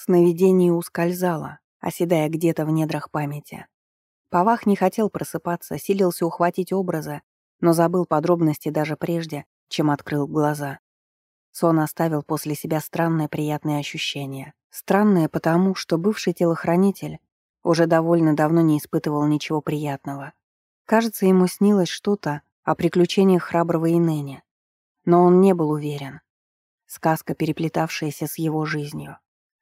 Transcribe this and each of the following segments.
Сновидение ускользало, оседая где-то в недрах памяти. Павах не хотел просыпаться, силился ухватить образы, но забыл подробности даже прежде, чем открыл глаза. Сон оставил после себя странное приятное ощущение. Странное потому, что бывший телохранитель уже довольно давно не испытывал ничего приятного. Кажется, ему снилось что-то о приключениях храброго Иненя. Но он не был уверен. Сказка, переплетавшаяся с его жизнью.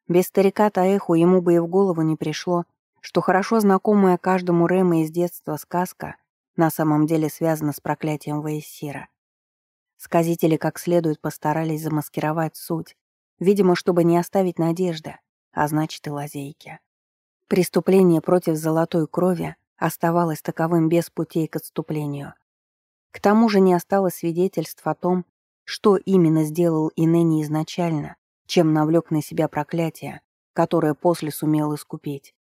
Без старика Таэху ему бы и в голову не пришло, что хорошо знакомая каждому Рэма из детства сказка на самом деле связана с проклятием Ваесира. Сказители как следует постарались замаскировать суть, видимо, чтобы не оставить надежды, а значит и лазейки. Преступление против золотой крови оставалось таковым без путей к отступлению. К тому же не осталось свидетельств о том, что именно сделал Инени изначально, чем навлек на себя проклятие, которое после сумел искупить.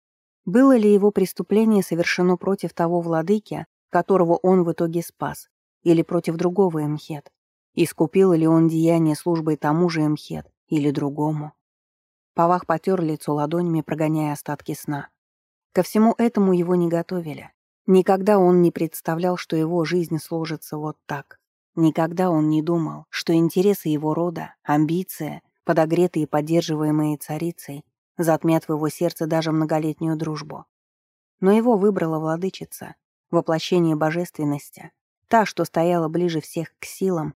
Было ли его преступление совершено против того владыки, которого он в итоге спас, или против другого Эмхет? Искупил ли он деяние службой тому же Эмхет или другому? Павах потер лицо ладонями, прогоняя остатки сна. Ко всему этому его не готовили. Никогда он не представлял, что его жизнь сложится вот так. Никогда он не думал, что интересы его рода, амбиции, подогретые и поддерживаемые царицей, затмят в его сердце даже многолетнюю дружбу. Но его выбрала владычица, воплощение божественности, та, что стояла ближе всех к силам,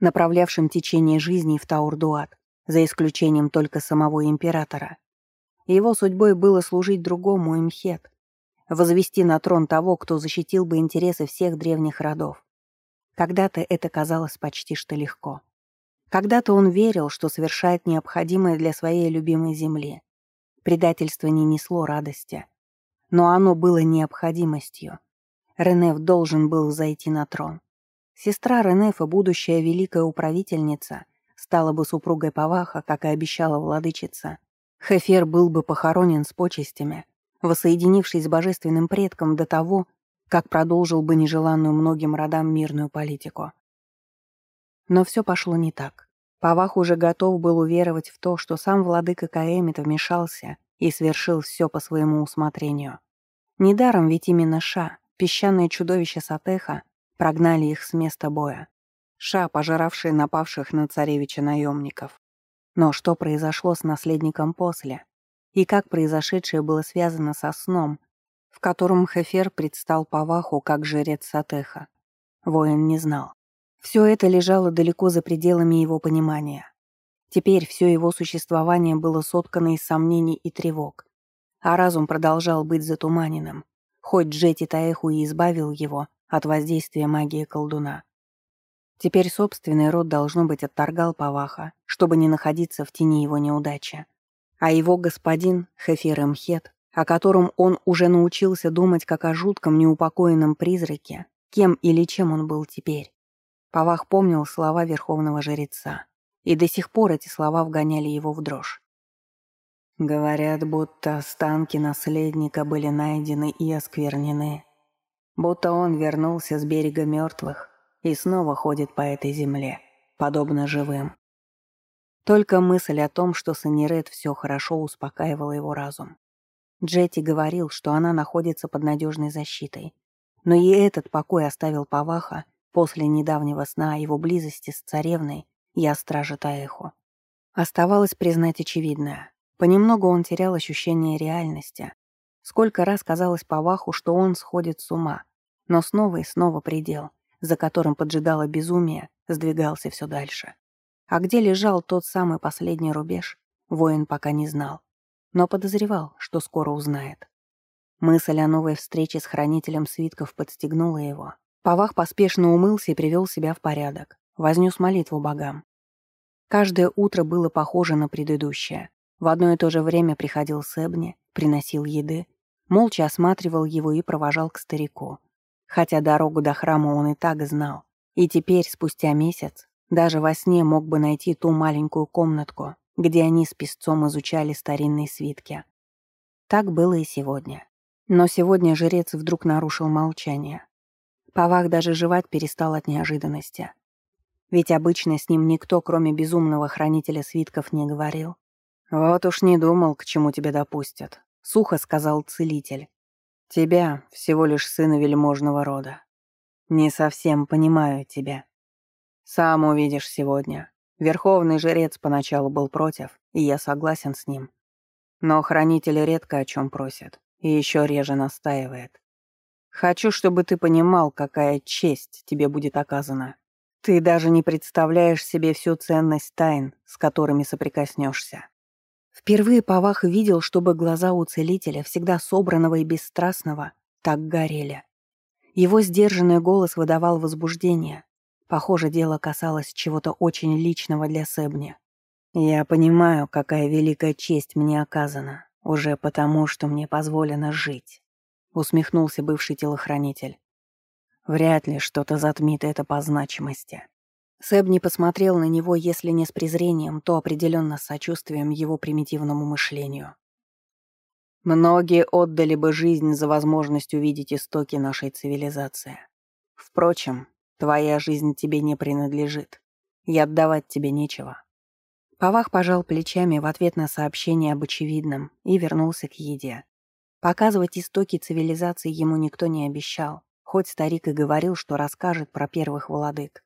направлявшим течение жизни в Таурдуат, за исключением только самого императора. Его судьбой было служить другому Имхет, возвести на трон того, кто защитил бы интересы всех древних родов. Когда-то это казалось почти что легко. Когда-то он верил, что совершает необходимое для своей любимой земли. Предательство не несло радости. Но оно было необходимостью. Ренеф должен был зайти на трон. Сестра Ренефа, будущая великая управительница, стала бы супругой Паваха, как и обещала владычица. Хефер был бы похоронен с почестями, воссоединившись с божественным предком до того, как продолжил бы нежеланную многим родам мирную политику. Но все пошло не так. Павах уже готов был уверовать в то, что сам владыка Каэмит вмешался и свершил все по своему усмотрению. Недаром ведь именно Ша, песчаное чудовище Сатеха, прогнали их с места боя. Ша, пожиравшие напавших на царевича наемников. Но что произошло с наследником после? И как произошедшее было связано со сном, в котором Хефер предстал Паваху как жрец Сатеха? Воин не знал. Все это лежало далеко за пределами его понимания. Теперь все его существование было соткано из сомнений и тревог, а разум продолжал быть затуманенным, хоть Джети Таэху и избавил его от воздействия магии колдуна. Теперь собственный род, должно быть, отторгал Паваха, чтобы не находиться в тени его неудачи. А его господин, Хефир Мхет, о котором он уже научился думать как о жутком неупокоенном призраке, кем или чем он был теперь, Павах помнил слова верховного жреца, и до сих пор эти слова вгоняли его в дрожь. Говорят, будто останки наследника были найдены и осквернены, будто он вернулся с берега мертвых и снова ходит по этой земле, подобно живым. Только мысль о том, что с Аниред все хорошо, успокаивала его разум. Джетти говорил, что она находится под надежной защитой, но и этот покой оставил Паваха После недавнего сна о его близости с царевной я стража Таэху. Оставалось признать очевидное. Понемногу он терял ощущение реальности. Сколько раз казалось Паваху, что он сходит с ума. Но снова и снова предел, за которым поджидало безумие, сдвигался все дальше. А где лежал тот самый последний рубеж, воин пока не знал. Но подозревал, что скоро узнает. Мысль о новой встрече с хранителем свитков подстегнула его. Павах поспешно умылся и привел себя в порядок, вознес молитву богам. Каждое утро было похоже на предыдущее. В одно и то же время приходил Себни, приносил еды, молча осматривал его и провожал к старику. Хотя дорогу до храма он и так знал. И теперь, спустя месяц, даже во сне мог бы найти ту маленькую комнатку, где они с песцом изучали старинные свитки. Так было и сегодня. Но сегодня жрец вдруг нарушил молчание. Павах даже жевать перестал от неожиданности. Ведь обычно с ним никто, кроме безумного хранителя свитков, не говорил. «Вот уж не думал, к чему тебя допустят», — сухо сказал целитель. «Тебя, всего лишь сына вельможного рода. Не совсем понимаю тебя. Сам увидишь сегодня. Верховный жрец поначалу был против, и я согласен с ним. Но хранитель редко о чем просит, и еще реже настаивает. Хочу, чтобы ты понимал, какая честь тебе будет оказана. Ты даже не представляешь себе всю ценность тайн, с которыми соприкоснешься. Впервые Павах видел, чтобы глаза у целителя, всегда собранного и бесстрастного, так горели. Его сдержанный голос выдавал возбуждение. Похоже, дело касалось чего-то очень личного для Себни. «Я понимаю, какая великая честь мне оказана, уже потому, что мне позволено жить», — усмехнулся бывший телохранитель. «Вряд ли что-то затмит это по значимости. Сэб не посмотрел на него, если не с презрением, то определенно с сочувствием его примитивному мышлению. Многие отдали бы жизнь за возможность увидеть истоки нашей цивилизации. Впрочем, твоя жизнь тебе не принадлежит, и отдавать тебе нечего. Павах пожал плечами в ответ на сообщение об очевидном и вернулся к еде. Показывать истоки цивилизации ему никто не обещал, хоть старик и говорил, что расскажет про первых владык.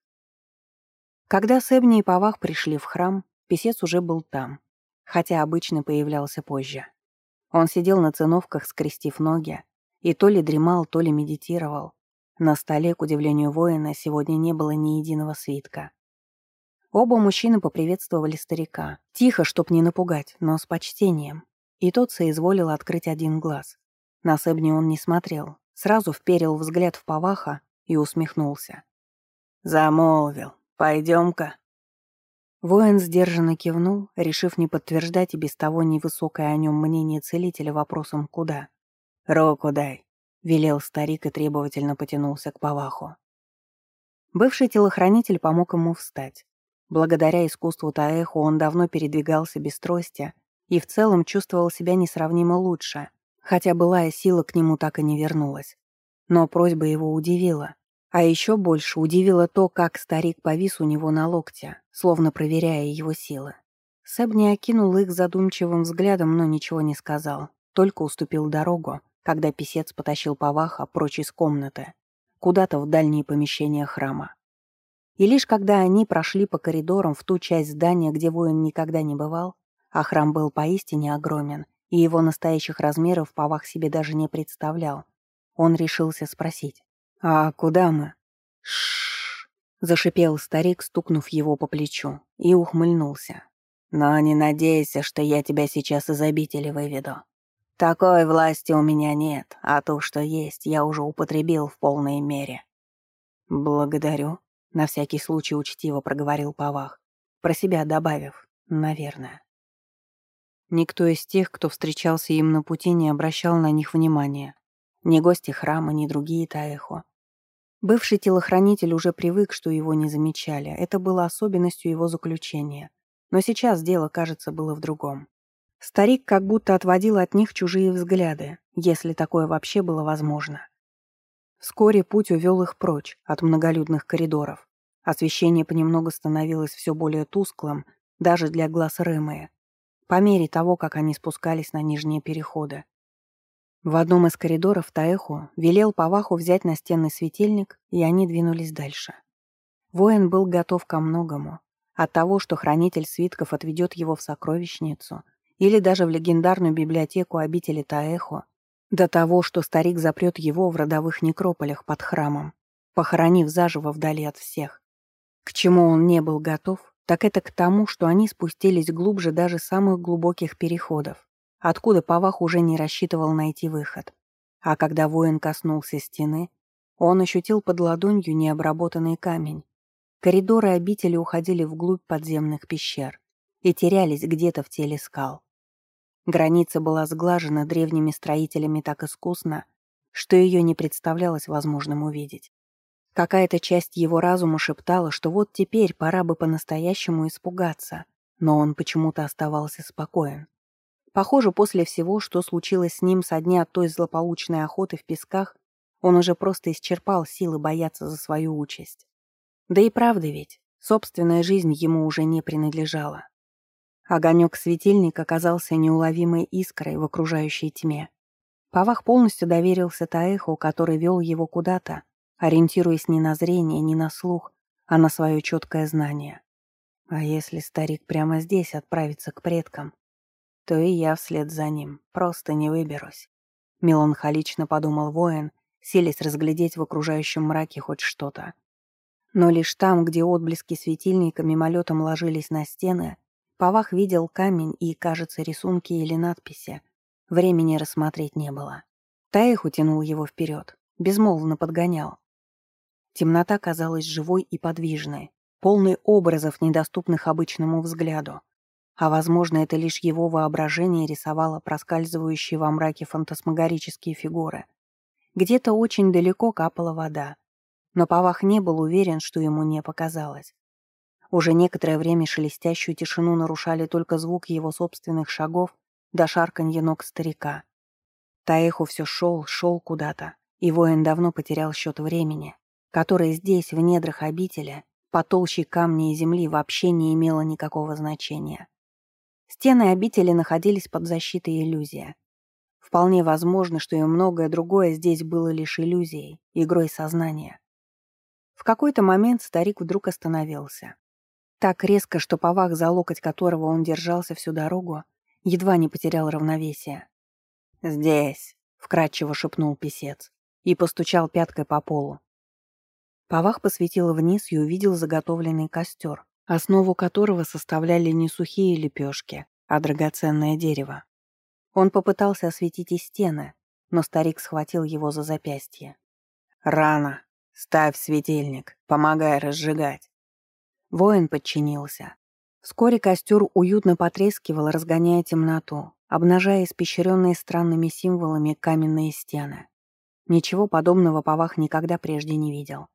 Когда Сэбни и Павах пришли в храм, писец уже был там, хотя обычно появлялся позже. Он сидел на циновках, скрестив ноги, и то ли дремал, то ли медитировал. На столе, к удивлению воина, сегодня не было ни единого свитка. Оба мужчины поприветствовали старика. Тихо, чтоб не напугать, но с почтением. И тот соизволил открыть один глаз. На Сэбни он не смотрел. Сразу вперил взгляд в Паваха и усмехнулся. «Замолвил. «Пойдем-ка». Воин сдержанно кивнул, решив не подтверждать и без того невысокое о нем мнение целителя вопросом «куда?». «Руку дай», — велел старик и требовательно потянулся к Паваху. Бывший телохранитель помог ему встать. Благодаря искусству Таэху он давно передвигался без трости и в целом чувствовал себя несравнимо лучше, хотя былая сила к нему так и не вернулась. Но просьба его удивила. А еще больше удивило то, как старик повис у него на локте, словно проверяя его силы. Сэб не окинул их задумчивым взглядом, но ничего не сказал, только уступил дорогу, когда писец потащил Паваха прочь из комнаты, куда-то в дальние помещения храма. И лишь когда они прошли по коридорам в ту часть здания, где воин никогда не бывал, а храм был поистине огромен, и его настоящих размеров Павах себе даже не представлял, он решился спросить. «А куда мы?» «Ш-ш-ш», зашипел старик, стукнув его по плечу, и ухмыльнулся. «Но не надейся, что я тебя сейчас из обители выведу. Такой власти у меня нет, а то, что есть, я уже употребил в полной мере». «Благодарю», — на всякий случай учтиво проговорил Павах, про себя добавив «наверное». Никто из тех, кто встречался им на пути, не обращал на них внимания. Ни гости храма, ни другие Таэхо. Бывший телохранитель уже привык, что его не замечали. Это было особенностью его заключения. Но сейчас дело, кажется, было в другом. Старик как будто отводил от них чужие взгляды, если такое вообще было возможно. Вскоре путь увел их прочь от многолюдных коридоров. Освещение понемногу становилось все более тусклым, даже для глаз Рэмэя, по мере того, как они спускались на нижние переходы. В одном из коридоров Таэху велел Паваху взять настенный светильник, и они двинулись дальше. Воин был готов ко многому. От того, что хранитель свитков отведет его в сокровищницу или даже в легендарную библиотеку обители Таэху, до того, что старик запрет его в родовых некрополях под храмом, похоронив заживо вдали от всех. К чему он не был готов, так это к тому, что они спустились глубже даже самых глубоких переходов откуда Павах уже не рассчитывал найти выход. А когда воин коснулся стены, он ощутил под ладонью необработанный камень. Коридоры обители уходили вглубь подземных пещер и терялись где-то в теле скал. Граница была сглажена древними строителями так искусно, что ее не представлялось возможным увидеть. Какая-то часть его разума шептала, что вот теперь пора бы по-настоящему испугаться, но он почему-то оставался спокоен. Похоже, после всего, что случилось с ним со дня той злополучной охоты в песках, он уже просто исчерпал силы бояться за свою участь. Да и правда ведь, собственная жизнь ему уже не принадлежала. Огонек светильника оказался неуловимой искрой в окружающей тьме. Павах полностью доверился Таэху, который вел его куда-то, ориентируясь не на зрение, не на слух, а на свое четкое знание. А если старик прямо здесь отправится к предкам, то и я вслед за ним просто не выберусь. Меланхолично подумал воин, селись разглядеть в окружающем мраке хоть что-то. Но лишь там, где отблески светильника мимолетом ложились на стены, Павах видел камень и, кажется, рисунки или надписи — Времени рассмотреть не было. Таих утянул его вперед, безмолвно подгонял. Темнота казалась живой и подвижной, полной образов, недоступных обычному взгляду. А, возможно, это лишь его воображение рисовало проскальзывающие во мраке фантасмагорические фигуры. Где-то очень далеко капала вода. Но Павах не был уверен, что ему не показалось. Уже некоторое время шелестящую тишину нарушали только звук его собственных шагов до шарканья ног старика. Таэху все шел, шел куда-то, и воин давно потерял счет времени, которое здесь, в недрах обители, по толще камня и земли вообще не имело никакого значения. Стены обители находились под защитой иллюзия. Вполне возможно, что и многое другое здесь было лишь иллюзией, игрой сознания. В какой-то момент старик вдруг остановился. Так резко, что повах, за локоть которого он держался всю дорогу, едва не потерял равновесие. «Здесь», — вкратчиво шепнул писец и постучал пяткой по полу. Павах посветил вниз и увидел заготовленный костер, основу которого составляли не сухие лепешки, а драгоценное дерево. Он попытался осветить и стены, но старик схватил его за запястье. «Рано! Ставь светильник, помогай разжигать!» Воин подчинился. Вскоре костер уютно потрескивал, разгоняя темноту, обнажая испещренные странными символами каменные стены. Ничего подобного Павах никогда прежде не видел.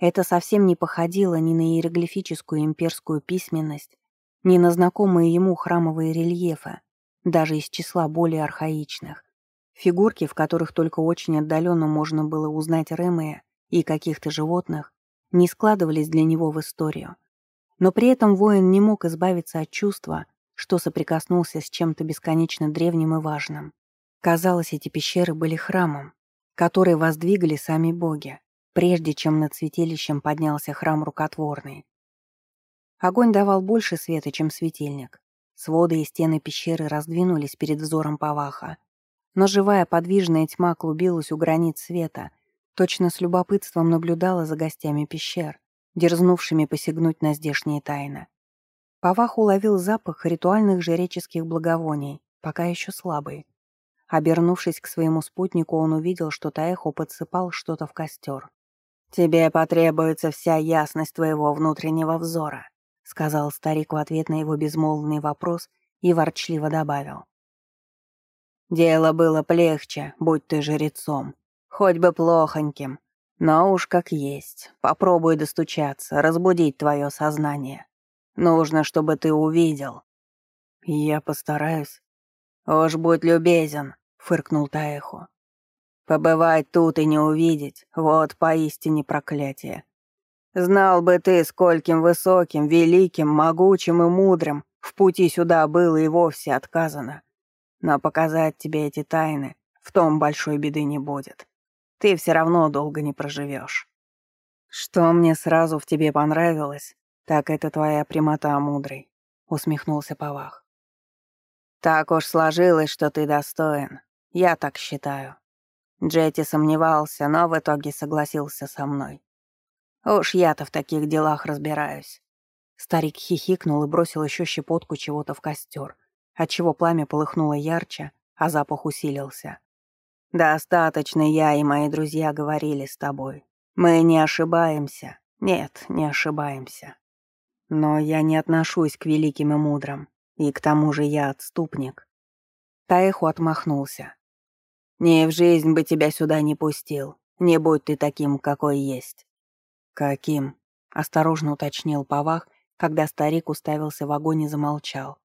Это совсем не походило ни на иероглифическую имперскую письменность, ни на знакомые ему храмовые рельефы, даже из числа более архаичных. Фигурки, в которых только очень отдаленно можно было узнать Ремея и каких-то животных, не складывались для него в историю, но при этом воин не мог избавиться от чувства, что соприкоснулся с чем-то бесконечно древним и важным. Казалось, эти пещеры были храмом, который воздвигли сами боги, прежде чем над святилищем поднялся храм рукотворный. Огонь давал больше света, чем светильник. Своды и стены пещеры раздвинулись перед взором Паваха. Но живая подвижная тьма клубилась у границ света, точно с любопытством наблюдала за гостями пещер, дерзнувшими посягнуть на здешние тайны. Павах уловил запах ритуальных жреческих благовоний, пока еще слабый. Обернувшись к своему спутнику, он увидел, что Таэхо подсыпал что-то в костер. «Тебе потребуется вся ясность твоего внутреннего взора», сказал старик в ответ на его безмолвный вопрос и ворчливо добавил. «Дело было плегче, будь ты жрецом, хоть бы плохоньким, но уж как есть. Попробуй достучаться, разбудить твое сознание. Нужно, чтобы ты увидел. Я постараюсь. Уж будь любезен, фыркнул Таэхо. Побывать тут и не увидеть — вот поистине проклятие. Знал бы ты, скольким высоким, великим, могучим и мудрым в пути сюда было и вовсе отказано. Но показать тебе эти тайны в том большой беды не будет ты все равно долго не проживешь. Что мне сразу в тебе понравилось, так это твоя прямота, мудрый, усмехнулся Павах. Так уж сложилось, что ты достоин. Я так считаю. Джетти сомневался, но в итоге согласился со мной. Уж я-то в таких делах разбираюсь. Старик хихикнул и бросил еще щепотку чего-то в костер, отчего пламя полыхнуло ярче, а запах усилился. «Достаточно я и мои друзья говорили с тобой. Мы не ошибаемся. Нет, не ошибаемся. Но я не отношусь к великим и мудрым, и к тому же я отступник». Таэху отмахнулся. «Ни в жизнь бы тебя сюда не пустил, не будь ты таким, какой есть». «Каким?» — осторожно уточнил Павах, когда старик уставился в огонь и замолчал.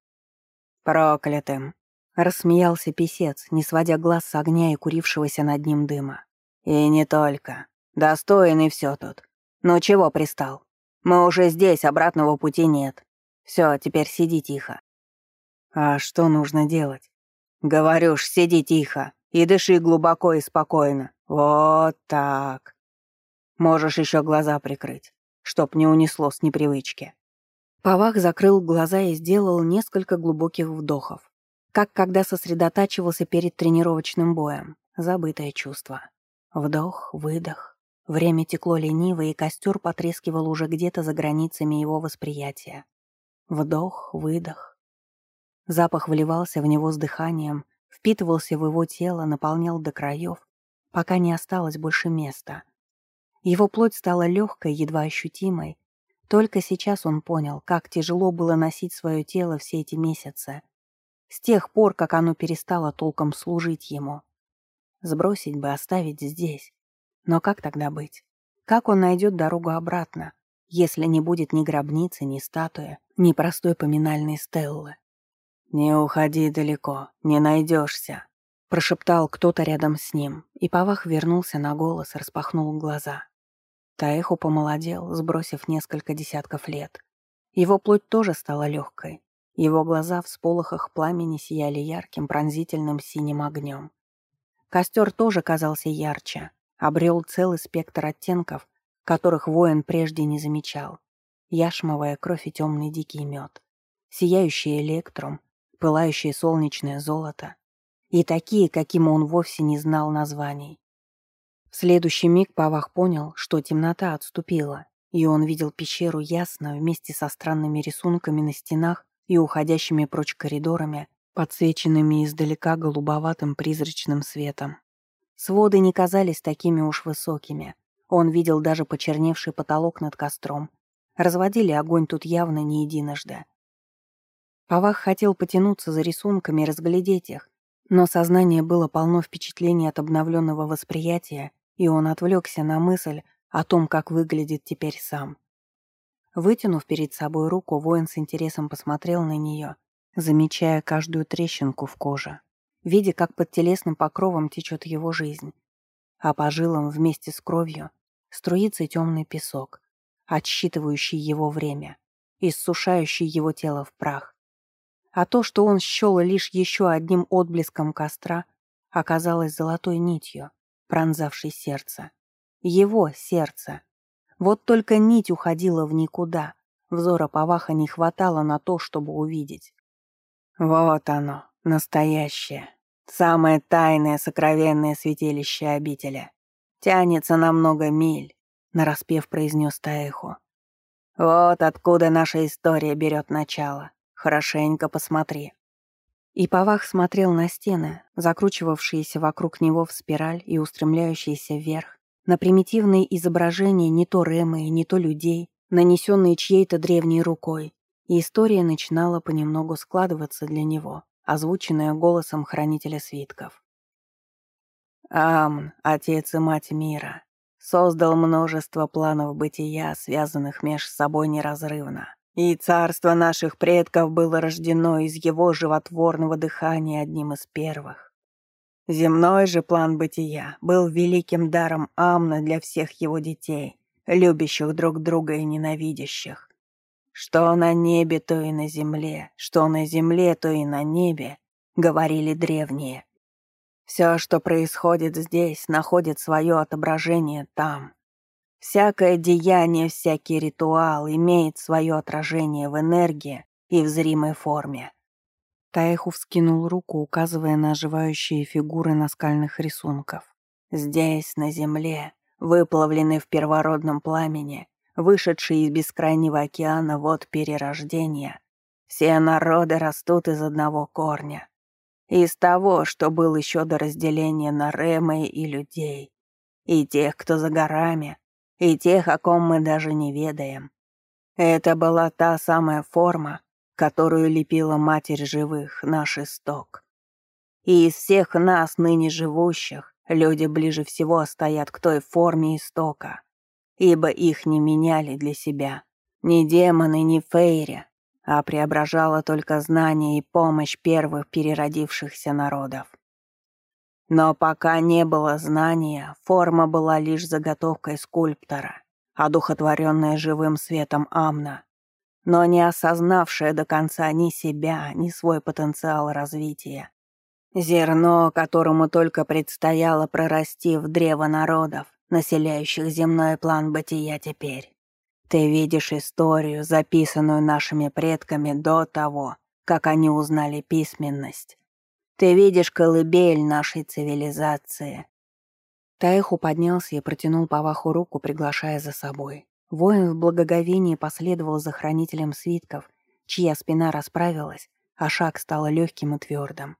«Проклятым», Рассмеялся писец, не сводя глаз с огня и курившегося над ним дыма. «И не только. Достоин и все тут. Ну чего пристал? Мы уже здесь, обратного пути нет. Все, теперь сиди тихо». А что нужно делать? Говорю ж, сиди тихо и дыши глубоко и спокойно. Вот так. Можешь еще глаза прикрыть, чтоб не унесло с непривычки. Павах закрыл глаза и сделал несколько глубоких вдохов. Как когда сосредотачивался перед тренировочным боем. Забытое чувство. Вдох, выдох. Время текло лениво, и костер потрескивал уже где-то за границами его восприятия. Вдох, выдох. Запах вливался в него с дыханием, впитывался в его тело, наполнял до краев, пока не осталось больше места. Его плоть стала легкой, едва ощутимой, только сейчас он понял, как тяжело было носить свое тело все эти месяцы. С тех пор, как оно перестало толком служить ему. Сбросить бы, оставить здесь. Но как тогда быть? Как он найдет дорогу обратно, если не будет ни гробницы, ни статуи, ни простой поминальной стеллы? «Не уходи далеко, не найдешься», — прошептал кто-то рядом с ним, и Павах вернулся на голос, распахнул глаза. Таэху помолодел, сбросив несколько десятков лет. Его плоть тоже стала легкой. Его глаза в сполохах пламени сияли ярким пронзительным синим огнем. Костер тоже казался ярче, обрел целый спектр оттенков, которых воин прежде не замечал. Яшмовая кровь и темный дикий мед. Сияющий электрум, пылающее солнечное золото. И такие, каким он вовсе не знал названий. В следующий миг Павах понял, что темнота отступила, и он видел пещеру ясно вместе со странными рисунками на стенах и уходящими прочь коридорами, подсвеченными издалека голубоватым призрачным светом. Своды не казались такими уж высокими. Он видел даже почерневший потолок над костром. Разводили огонь тут явно не единожды. Павах хотел потянуться за рисунками и разглядеть их, но сознание было полно впечатлений от обновленного восприятия и он отвлекся на мысль о том, как выглядит теперь сам. Вытянув перед собой руку, воин с интересом посмотрел на нее, замечая каждую трещинку в коже, видя, как под телесным покровом течет его жизнь, а по жилам вместе с кровью струится темный песок, отсчитывающий его время, иссушающий его тело в прах. А то, что он счел лишь еще одним отблеском костра, оказалось золотой нитью, пронзавший сердце. Его сердце. Вот только нить уходила в никуда. Взора Паваха не хватало на то, чтобы увидеть. Вот оно, настоящее. Самое тайное, сокровенное святилище обители. Тянется на много миль, нараспев произнес Таэху. Вот откуда наша история берет начало. Хорошенько посмотри. И Павах смотрел на стены, закручивавшиеся вокруг него в спираль и устремляющиеся вверх, на примитивные изображения не то Рэмы, не то людей, нанесенные чьей-то древней рукой. И история начинала понемногу складываться для него, озвученная голосом хранителя свитков. Амн, отец и мать мира, создал множество планов бытия, связанных меж собой неразрывно. И царство наших предков было рождено из его животворного дыхания одним из первых. Земной же план бытия был великим даром Амна для всех его детей, любящих друг друга и ненавидящих. Что на небе, то и на земле, что на земле, то и на небе, говорили древние. Все, что происходит здесь, находит свое отображение там. Всякое деяние, всякий ритуал имеет свое отражение в энергии и в зримой форме. Таеху вскинул руку, указывая на оживающие фигуры наскальных рисунков. Здесь, на земле, выплавленный в первородном пламени, вышедший из бескрайнего океана вод перерождения, все народы растут из одного корня. Из того, что был еще до разделения на ремы и людей, и тех, кто за горами, и тех, о ком мы даже не ведаем. Это была та самая форма, которую лепила Матерь Живых, наш исток. И из всех нас, ныне живущих, люди ближе всего стоят к той форме истока, ибо их не меняли для себя ни демоны, ни фейри, а преображало только знание и помощь первых переродившихся народов. Но пока не было знания, форма была лишь заготовкой скульптора, одухотворенная живым светом Амна. но не осознавшее до конца ни себя, ни свой потенциал развития. Зерно, которому только предстояло прорасти в древо народов, населяющих земной план бытия теперь. Ты видишь историю, записанную нашими предками до того, как они узнали письменность. Ты видишь колыбель нашей цивилизации. Таэху поднялся и протянул Паваху руку, приглашая за собой. Воин в благоговении последовал за хранителем свитков, чья спина расправилась, а шаг стал легким и твердым.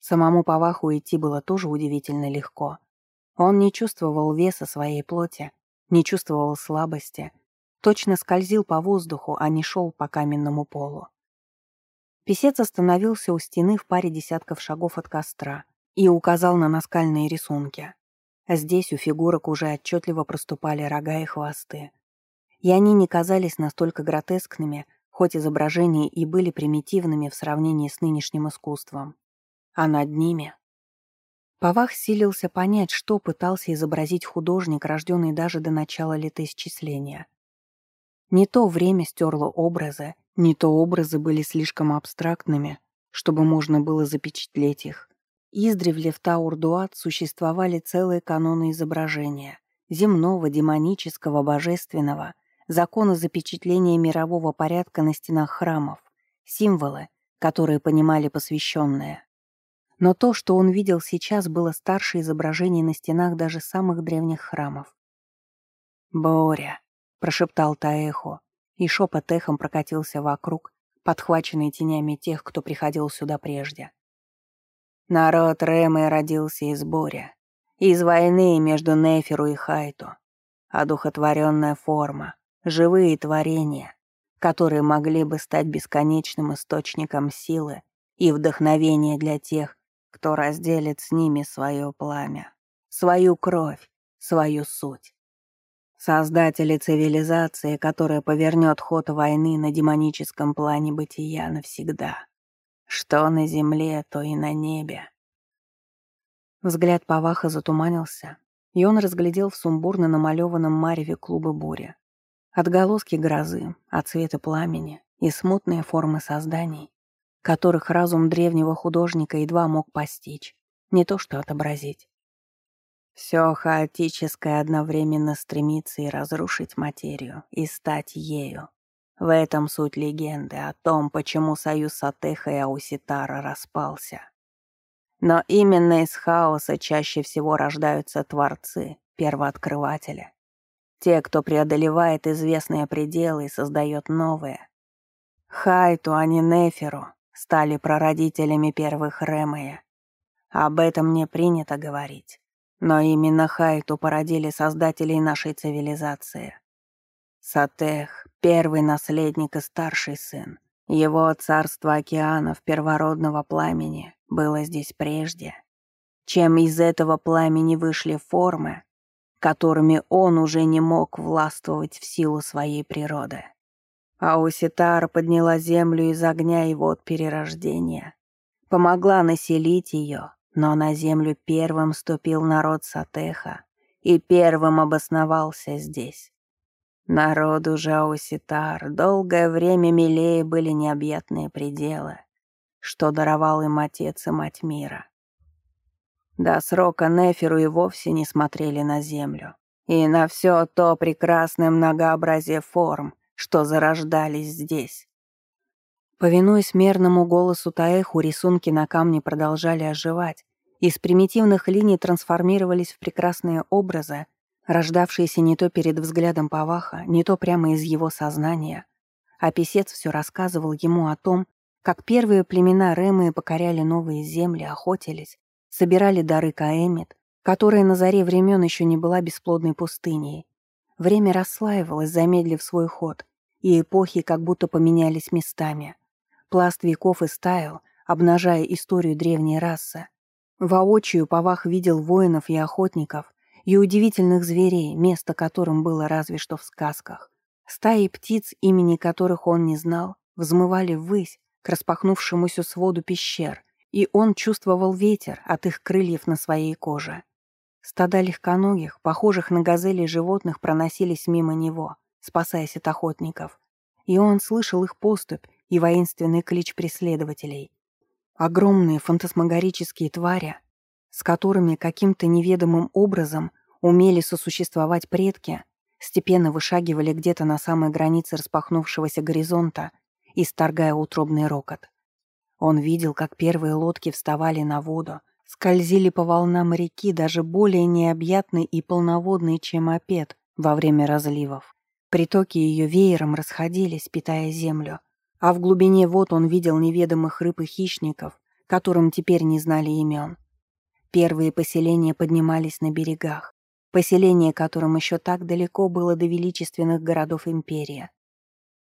Самому Паваху идти было тоже удивительно легко. Он не чувствовал веса своей плоти, не чувствовал слабости, точно скользил по воздуху, а не шел по каменному полу. Песец остановился у стены в паре десятков шагов от костра и указал на наскальные рисунки. Здесь у фигурок уже отчетливо проступали рога и хвосты и они не казались настолько гротескными, хоть изображения и были примитивными в сравнении с нынешним искусством. А над ними... Павах силился понять, что пытался изобразить художник, рожденный даже до начала летоисчисления. Не то время стерло образы, не то образы были слишком абстрактными, чтобы можно было запечатлеть их. Издревле в Таур-Дуат существовали целые каноны изображения — земного, демонического, божественного — законы запечатления мирового порядка на стенах храмов, символы, которые понимали посвященные. Но то, что он видел сейчас, было старше изображений на стенах даже самых древних храмов. «Боря», — прошептал Таэхо, и шепот эхом прокатился вокруг, подхваченный тенями тех, кто приходил сюда прежде. Народ Рэмы родился из Боря, из войны между Неферу и Хайту, одухотворенная форма, живые творения, которые могли бы стать бесконечным источником силы и вдохновения для тех, кто разделит с ними свое пламя, свою кровь, свою суть. Создатели цивилизации, которая повернет ход войны на демоническом плане бытия навсегда. Что на земле, то и на небе. Взгляд Паваха затуманился, и он разглядел в сумбурно намалеванном мареве клубы бури. Отголоски грозы, цвета пламени и смутные формы созданий, которых разум древнего художника едва мог постичь, не то что отобразить. Все хаотическое одновременно стремится и разрушить материю, и стать ею. В этом суть легенды о том, почему союз Сатеха и Ауситара распался. Но именно из хаоса чаще всего рождаются творцы, первооткрыватели. Те, кто преодолевает известные пределы и создает новые. Хайту, а не Неферу, стали прародителями первых Ремея. Об этом не принято говорить. Но именно Хайту породили создателей нашей цивилизации. Сатех — первый наследник и старший сын. Его царство океанов первородного пламени было здесь прежде. Чем из этого пламени вышли формы, которыми он уже не мог властвовать в силу своей природы. Ауситар подняла землю из огня и вод перерождения, помогла населить ее, но на землю первым ступил народ Сатеха и первым обосновался здесь. Народу же Ауситар долгое время милее были необъятные пределы, что даровал им отец и мать мира. До срока Неферу и вовсе не смотрели на землю. И на все то прекрасное многообразие форм, что зарождались здесь. Повинуясь мерному голосу Таэху, рисунки на камне продолжали оживать, из примитивных линий трансформировались в прекрасные образы, рождавшиеся не то перед взглядом Паваха, не то прямо из его сознания. А писец все рассказывал ему о том, как первые племена Рэмы покоряли новые земли, охотились, собирали дары Каэмит, которая на заре времен еще не была бесплодной пустыней. Время расслаивалось, замедлив свой ход, и эпохи как будто поменялись местами. Пласт веков истаял, обнажая историю древней расы. Воочию Павах видел воинов и охотников, и удивительных зверей, место которым было разве что в сказках. Стаи птиц, имени которых он не знал, взмывали ввысь к распахнувшемуся своду пещер, и он чувствовал ветер от их крыльев на своей коже. Стада легконогих, похожих на газели животных, проносились мимо него, спасаясь от охотников. и он слышал их поступь и воинственный клич преследователей. Огромные фантасмагорические твари, с которыми каким-то неведомым образом умели сосуществовать предки, степенно вышагивали где-то на самой границе распахнувшегося горизонта, исторгая утробный рокот. Он видел, как первые лодки вставали на воду, скользили по волнам реки, даже более необъятной и полноводной, чем опет во время разливов. Притоки ее веером расходились, питая землю, а в глубине вод он видел неведомых рыб и хищников, которым теперь не знали имен. Первые поселения поднимались на берегах, поселение которым еще так далеко было до величественных городов империи.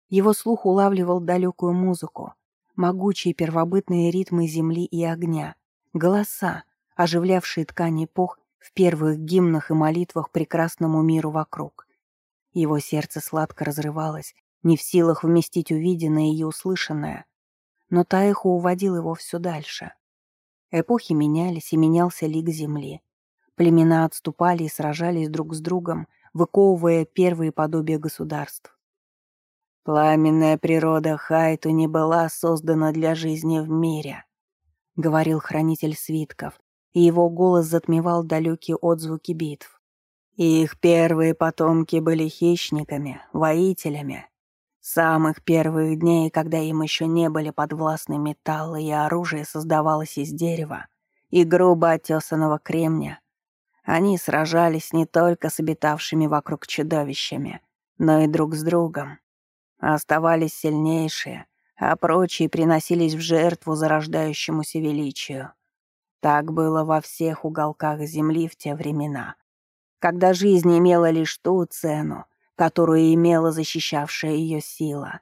Его слух улавливал далекую музыку, могучие первобытные ритмы земли и огня, голоса, оживлявшие ткани эпох в первых гимнах и молитвах прекрасному миру вокруг. Его сердце сладко разрывалось, не в силах вместить увиденное и услышанное, но Таэху уводил его все дальше. Эпохи менялись, и менялся лик земли. Племена отступали и сражались друг с другом, выковывая первые подобия государств. Пламенная природа Хайту не была создана для жизни в мире, говорил хранитель свитков, и его голос затмевал далекие отзвуки битв. Их первые потомки были хищниками, воителями. Самых первых дней, когда им еще не были подвластны металлы и оружие создавалось из дерева и грубо оттесанного кремня, они сражались не только с обитавшими вокруг чудовищами, но и друг с другом. Оставались сильнейшие, а прочие приносились в жертву зарождающемуся величию. Так было во всех уголках земли в те времена, когда жизнь имела лишь ту цену, которую имела защищавшая ее сила.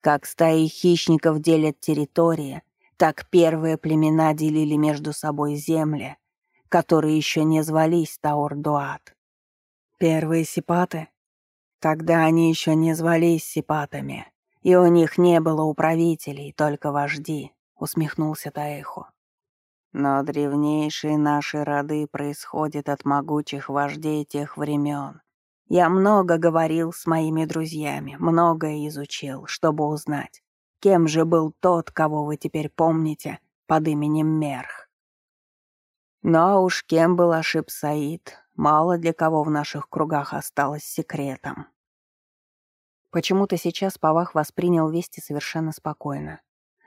Как стаи хищников делят территории, так первые племена делили между собой земли, которые еще не звались Таор-Дуат. Первые сипаты Тогда они еще не звались сипатами, и у них не было управителей, только вожди, усмехнулся Таэхо. Но древнейшие наши роды происходят от могучих вождей тех времен. Я много говорил с моими друзьями, многое изучил, чтобы узнать, кем же был тот, кого вы теперь помните под именем Мерх. Но уж кем был Ашиб Саид, мало для кого в наших кругах осталось секретом. Почему-то сейчас Павах воспринял вести совершенно спокойно.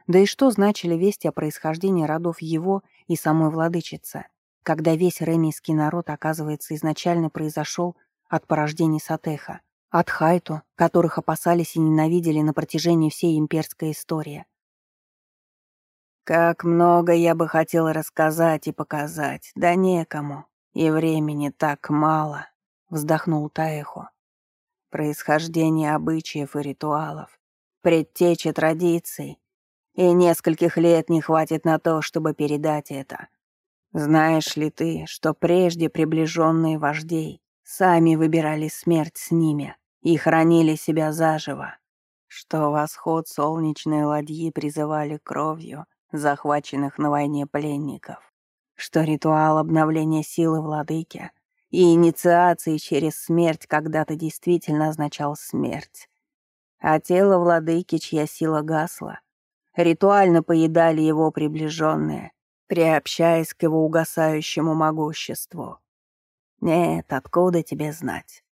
Да и что значили вести о происхождении родов его и самой владычицы, когда весь ремийский народ, оказывается, изначально произошел от порождений Сатеха, от Хайту, которых опасались и ненавидели на протяжении всей имперской истории. «Как много я бы хотел рассказать и показать, да некому, и времени так мало», — вздохнул Таэхо происхождение обычаев и ритуалов, предтечи традиций, и нескольких лет не хватит на то, чтобы передать это. Знаешь ли ты, что прежде приближенные вождей сами выбирали смерть с ними и хранили себя заживо, что восход солнечной ладьи призывали кровью захваченных на войне пленников, что ритуал обновления силы владыки и инициации через смерть когда-то действительно означал смерть. А тело владыки, чья сила гасла, ритуально поедали его приближенные, приобщаясь к его угасающему могуществу. Нет, откуда тебе знать?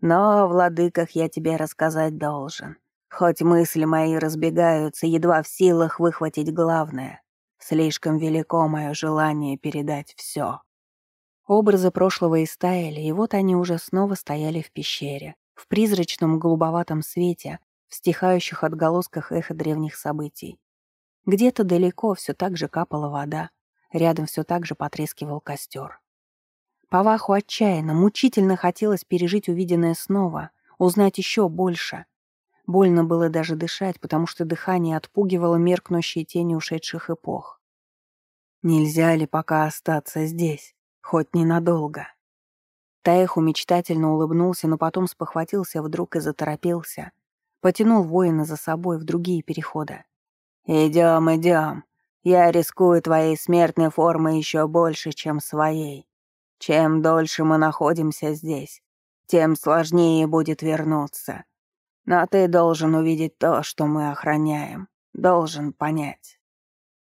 Но о владыках я тебе рассказать должен. Хоть мысли мои разбегаются, едва в силах выхватить главное. Слишком велико мое желание передать все. Образы прошлого истаяли, и вот они уже снова стояли в пещере, в призрачном голубоватом свете, в стихающих отголосках эхо древних событий. Где-то далеко все так же капала вода, рядом все так же потрескивал костер. Паваху отчаянно, мучительно хотелось пережить увиденное снова, узнать еще больше. Больно было даже дышать, потому что дыхание отпугивало меркнущие тени ушедших эпох. Нельзя ли пока остаться здесь? Хоть ненадолго. Таеху мечтательно улыбнулся, но потом спохватился вдруг и заторопился. Потянул воина за собой в другие переходы. «Идем, идем. Я рискую твоей смертной формой еще больше, чем своей. Чем дольше мы находимся здесь, тем сложнее будет вернуться. Но ты должен увидеть то, что мы охраняем. Должен понять.